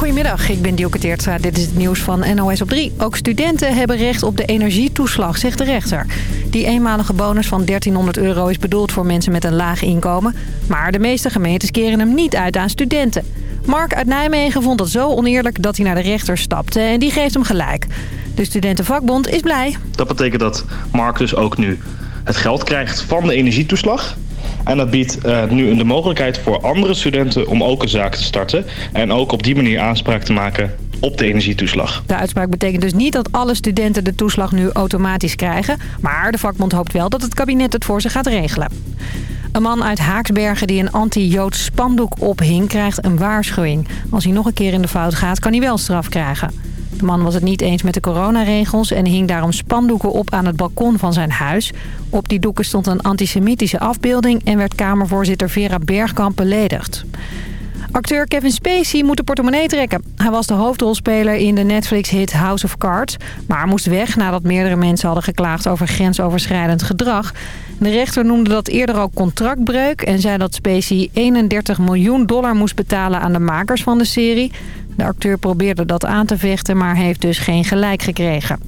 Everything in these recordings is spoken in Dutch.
Goedemiddag, ik ben Dielke Teertstra. Dit is het nieuws van NOS op 3. Ook studenten hebben recht op de energietoeslag, zegt de rechter. Die eenmalige bonus van 1300 euro is bedoeld voor mensen met een laag inkomen. Maar de meeste gemeentes keren hem niet uit aan studenten. Mark uit Nijmegen vond het zo oneerlijk dat hij naar de rechter stapte en die geeft hem gelijk. De studentenvakbond is blij. Dat betekent dat Mark dus ook nu het geld krijgt van de energietoeslag. En dat biedt uh, nu de mogelijkheid voor andere studenten om ook een zaak te starten. En ook op die manier aanspraak te maken op de energietoeslag. De uitspraak betekent dus niet dat alle studenten de toeslag nu automatisch krijgen. Maar de vakbond hoopt wel dat het kabinet het voor ze gaat regelen. Een man uit Haaksbergen die een anti-Joods spandoek ophing krijgt een waarschuwing. Als hij nog een keer in de fout gaat kan hij wel straf krijgen. De man was het niet eens met de coronaregels en hing daarom spandoeken op aan het balkon van zijn huis. Op die doeken stond een antisemitische afbeelding en werd Kamervoorzitter Vera Bergkamp beledigd. Acteur Kevin Spacey moet de portemonnee trekken. Hij was de hoofdrolspeler in de Netflix-hit House of Cards... maar moest weg nadat meerdere mensen hadden geklaagd over grensoverschrijdend gedrag. De rechter noemde dat eerder ook contractbreuk... en zei dat Spacey 31 miljoen dollar moest betalen aan de makers van de serie. De acteur probeerde dat aan te vechten, maar heeft dus geen gelijk gekregen.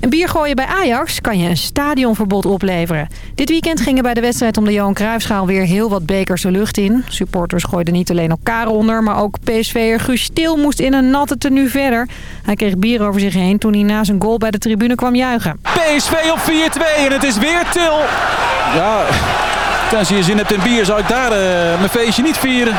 Een bier gooien bij Ajax kan je een stadionverbod opleveren. Dit weekend gingen bij de wedstrijd om de Johan Cruijffschaal weer heel wat bekers de lucht in. Supporters gooiden niet alleen elkaar onder, maar ook PSV'er Guus Stil moest in een natte tenue verder. Hij kreeg bier over zich heen toen hij na zijn goal bij de tribune kwam juichen. PSV op 4-2 en het is weer Til. Ja, als je zin hebt in bier zou ik daar uh, mijn feestje niet vieren.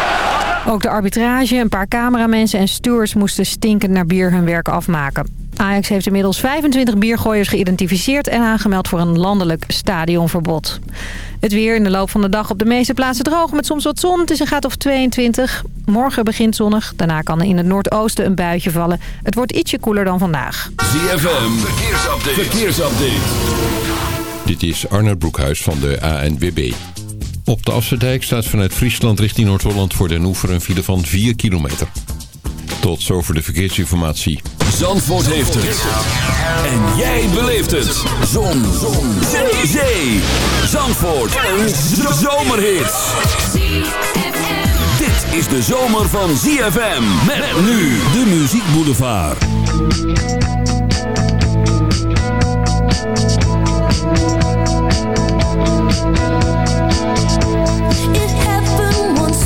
Ook de arbitrage, een paar cameramensen en stewards moesten stinkend naar bier hun werk afmaken. Ajax heeft inmiddels 25 biergooiers geïdentificeerd en aangemeld voor een landelijk stadionverbod. Het weer in de loop van de dag op de meeste plaatsen droog met soms wat zon. Het is een graad of 22. Morgen begint zonnig. Daarna kan er in het noordoosten een buitje vallen. Het wordt ietsje koeler dan vandaag. ZFM, verkeersupdate. verkeersupdate. Dit is Arnold Broekhuis van de ANWB. Op de Afsluitdijk staat vanuit Friesland richting Noord-Holland voor Den Oever een file van 4 kilometer. Tot zover de verkeersinformatie. Zandvoort heeft het. En jij beleeft het. Zon. Zon. Zee. Zee. Zandvoort. Een zomerhit. Dit is de zomer van ZFM. Met nu de Muziek Boulevard.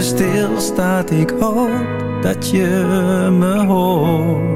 stilstaat, ik hoop dat je me hoort.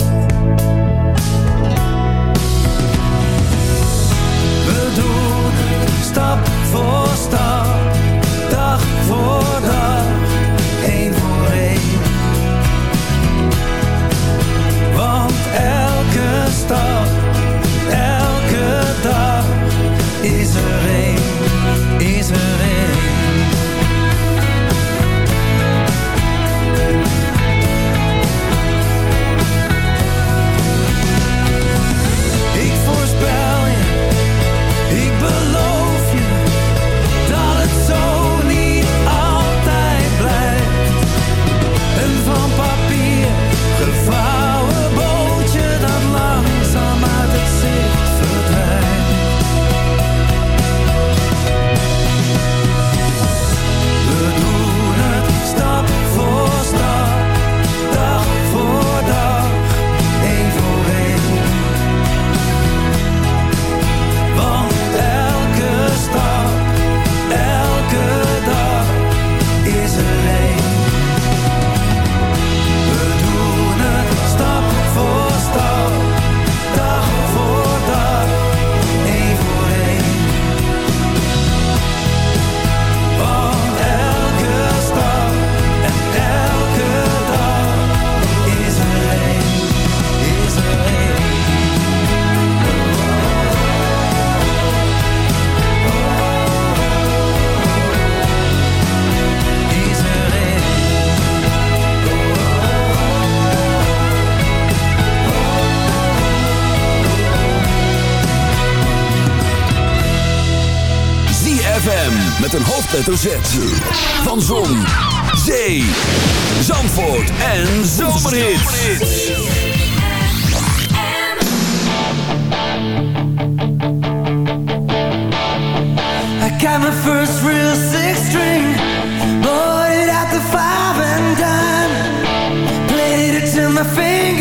Voor stap, dag voor dag, één voor één. Want elke stap, elke dag is er één, is er één. Hoofdletter Z. Van Zon, Zee, Zandvoort en Zomerhits. I my first real six string, bought it at the five and. Played it till my fingers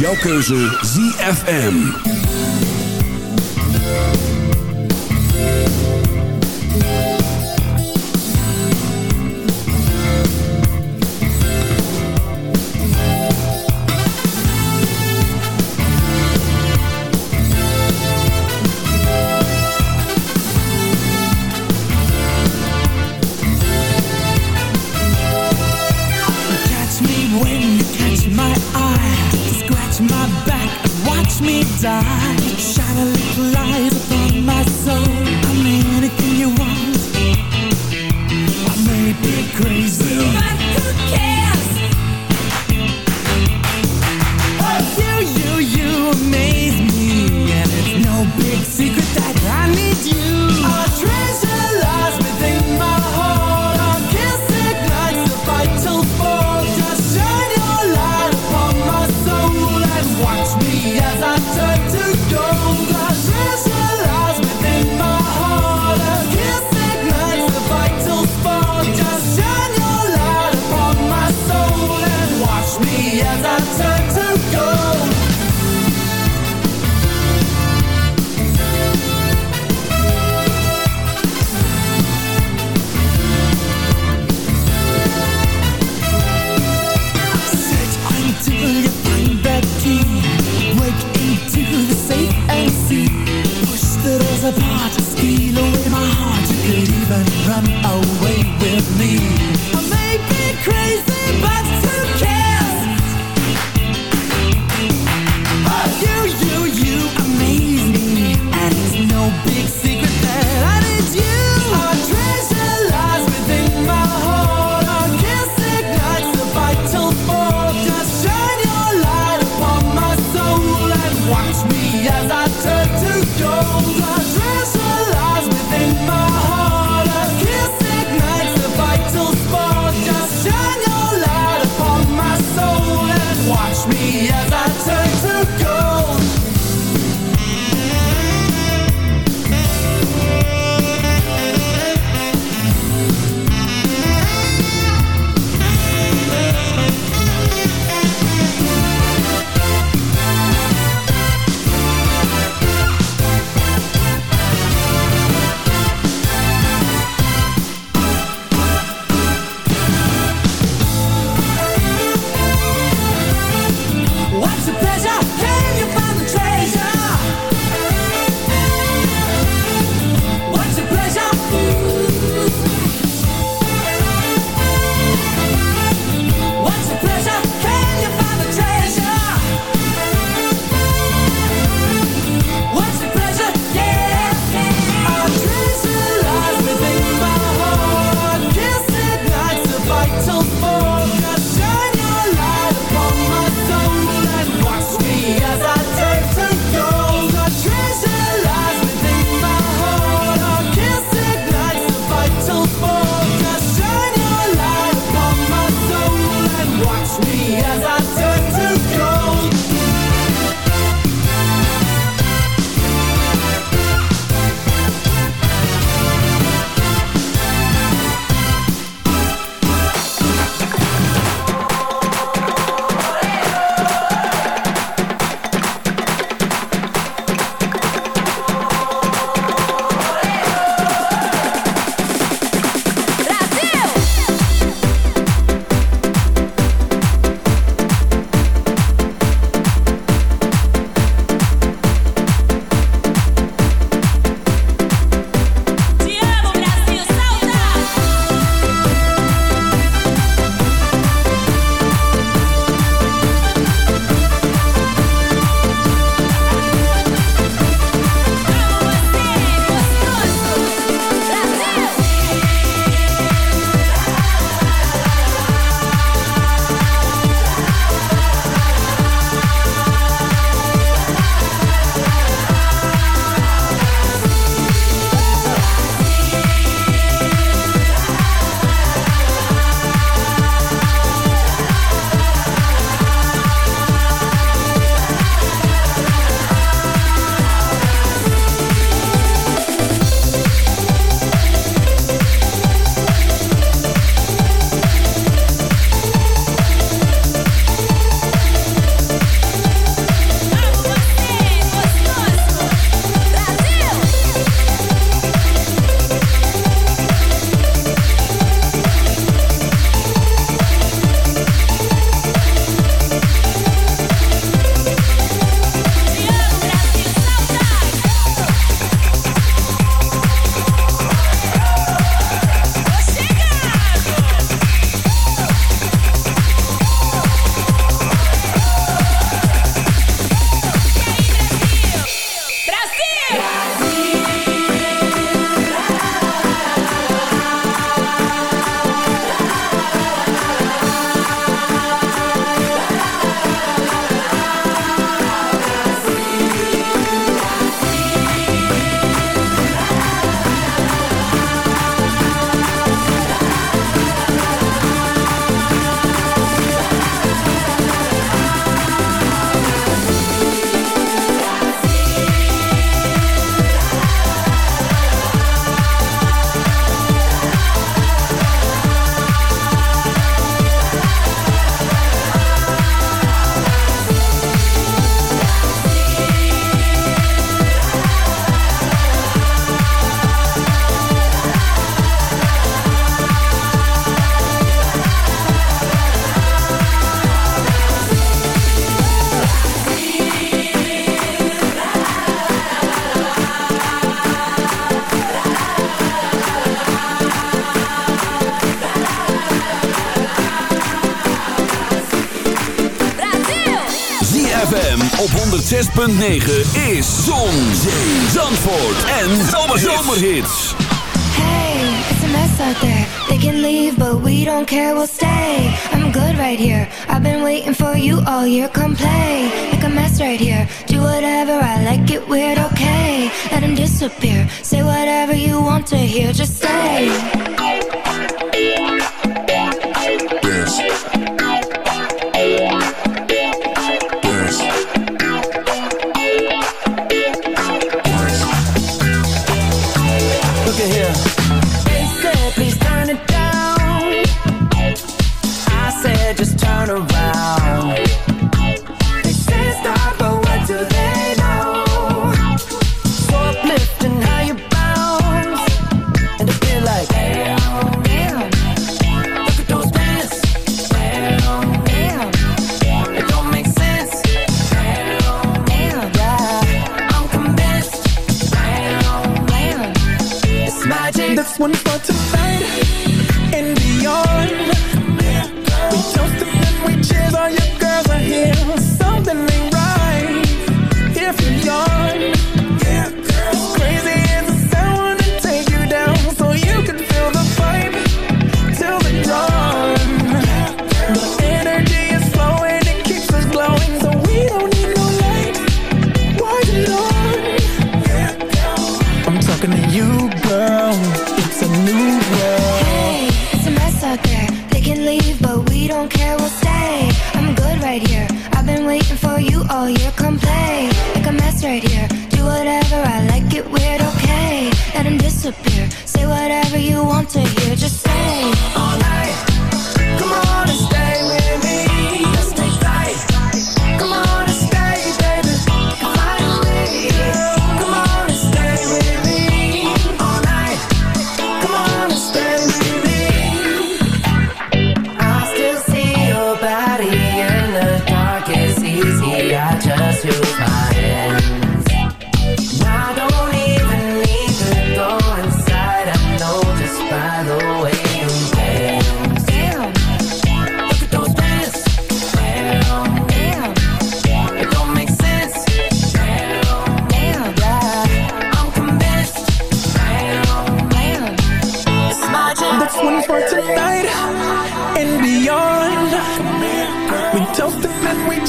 jouw keuze ZFM. 106.9 is Zon, Zandvoort en Zomerhits. Hey, it's a mess out there. They can leave, but we don't care, we'll stay. I'm good right here. I've been waiting for you all year. Come play, make a mess right here. Do whatever, I like it weird, okay. Let them disappear. Say whatever you want to hear, just stay.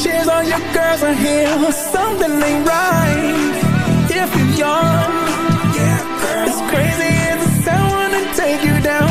Cheers on your girls are here. Something ain't right. If you're young, it's crazy as it sound to take you down.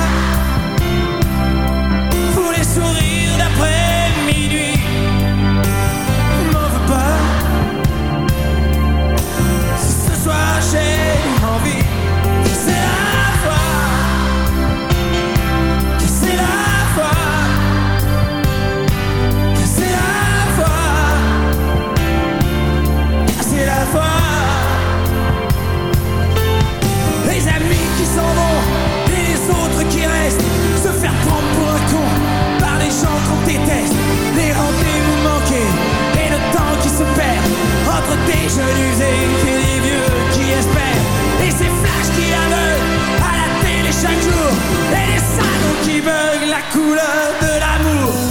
jeunes usés et les vieux qui espèrent. Et ces flashs qui aveuglent à la télé chaque jour. Et les salons qui veulent la couleur de l'amour.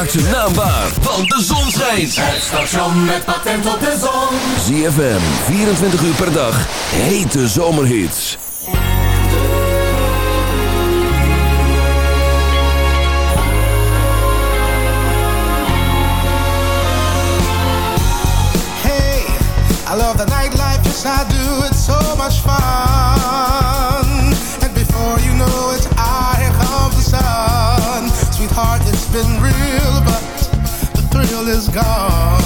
maakt ze naambaar, want de zon schijnt. Het station met patent op de zon. ZFM, 24 uur per dag, hete zomerhits. Hey, I love the nightlife, yes I do, it's so much fun. And before you know it, I have come the sun. Sweetheart, it's been real. God.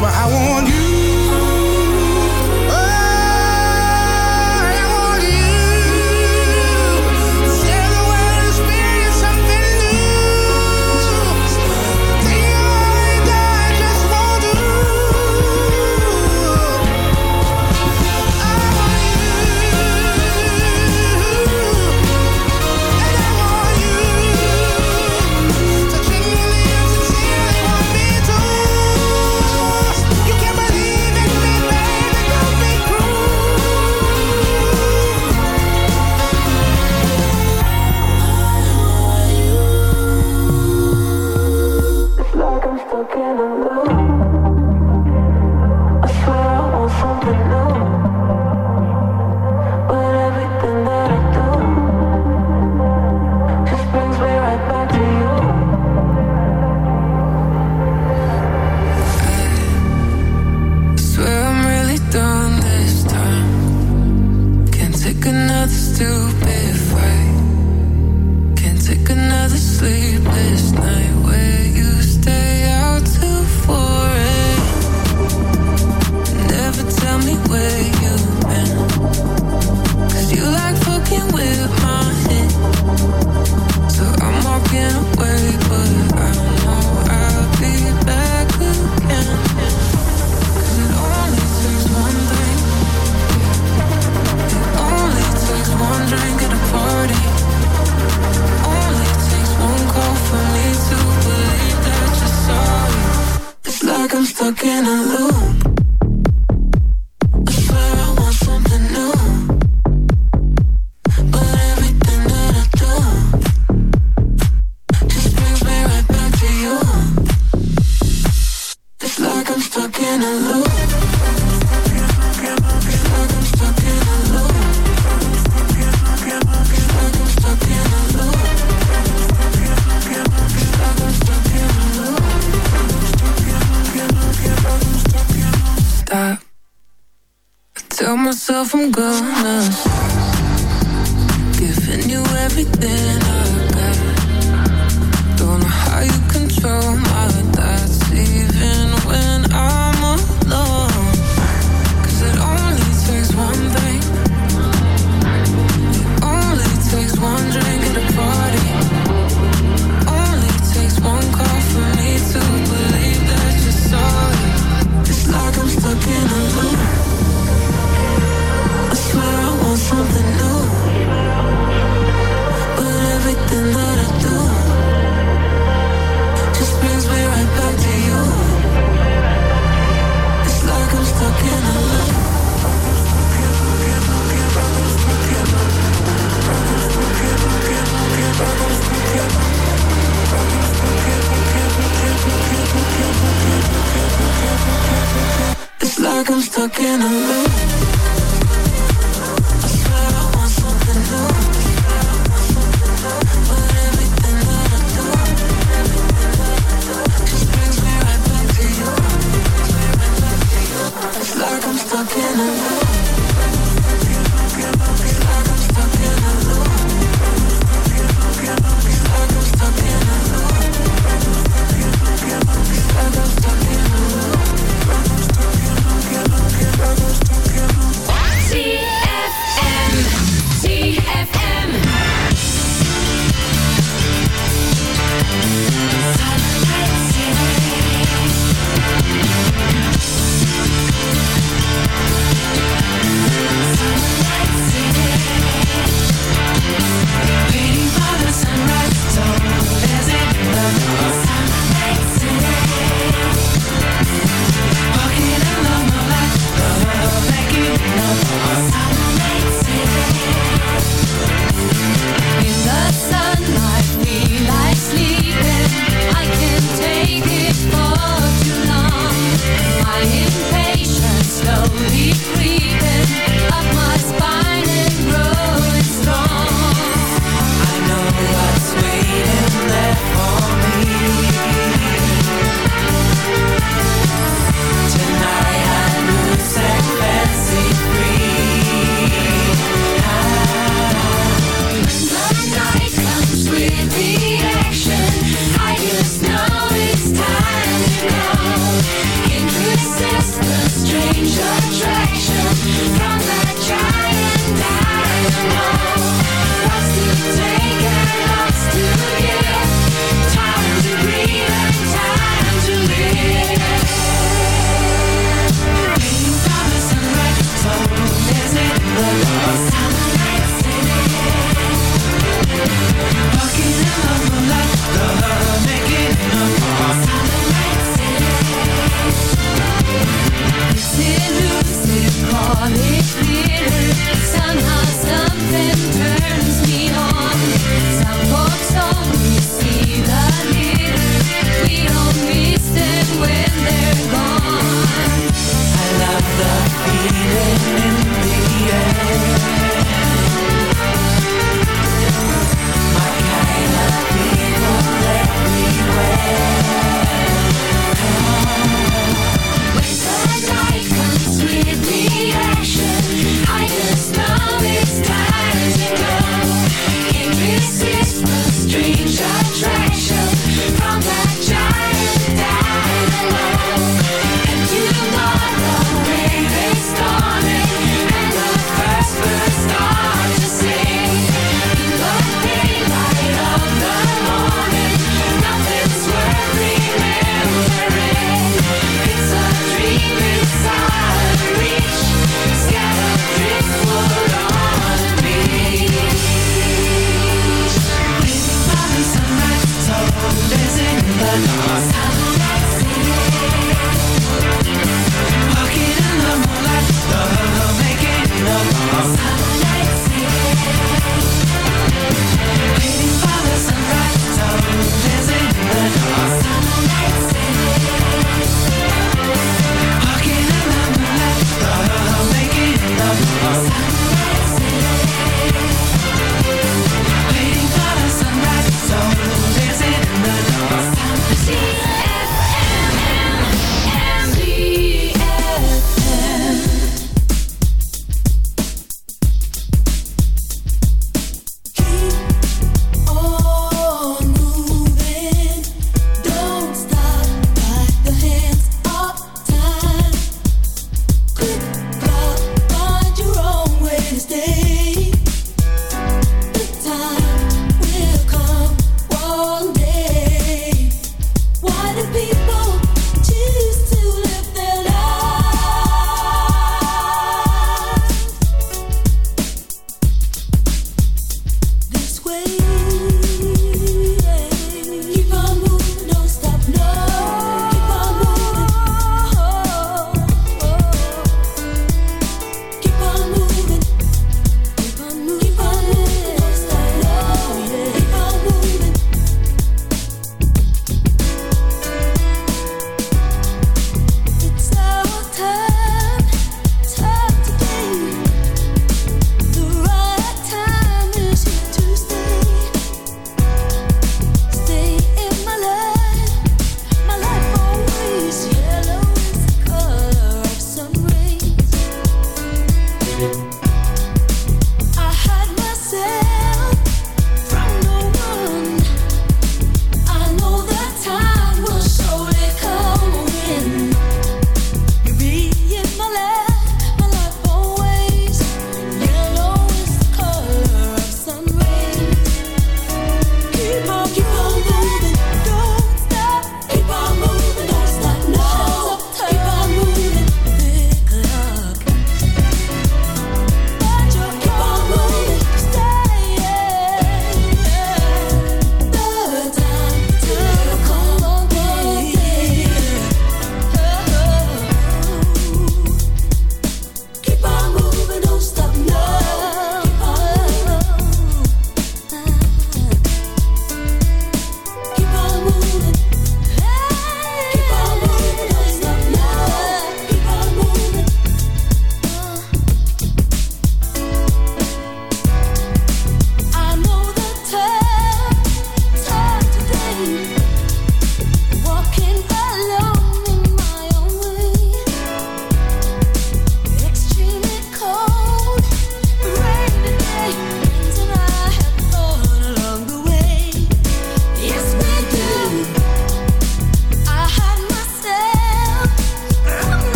why I want you. Myself I'm gonna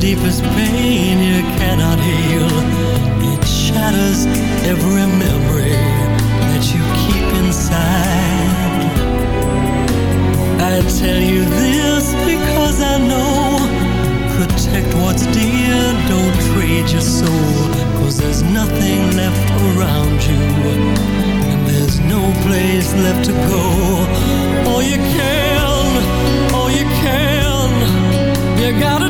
deepest pain you cannot heal. It shatters every memory that you keep inside. I tell you this because I know Protect what's dear, don't trade your soul Cause there's nothing left around you place left to go. All you can, all you can. You gotta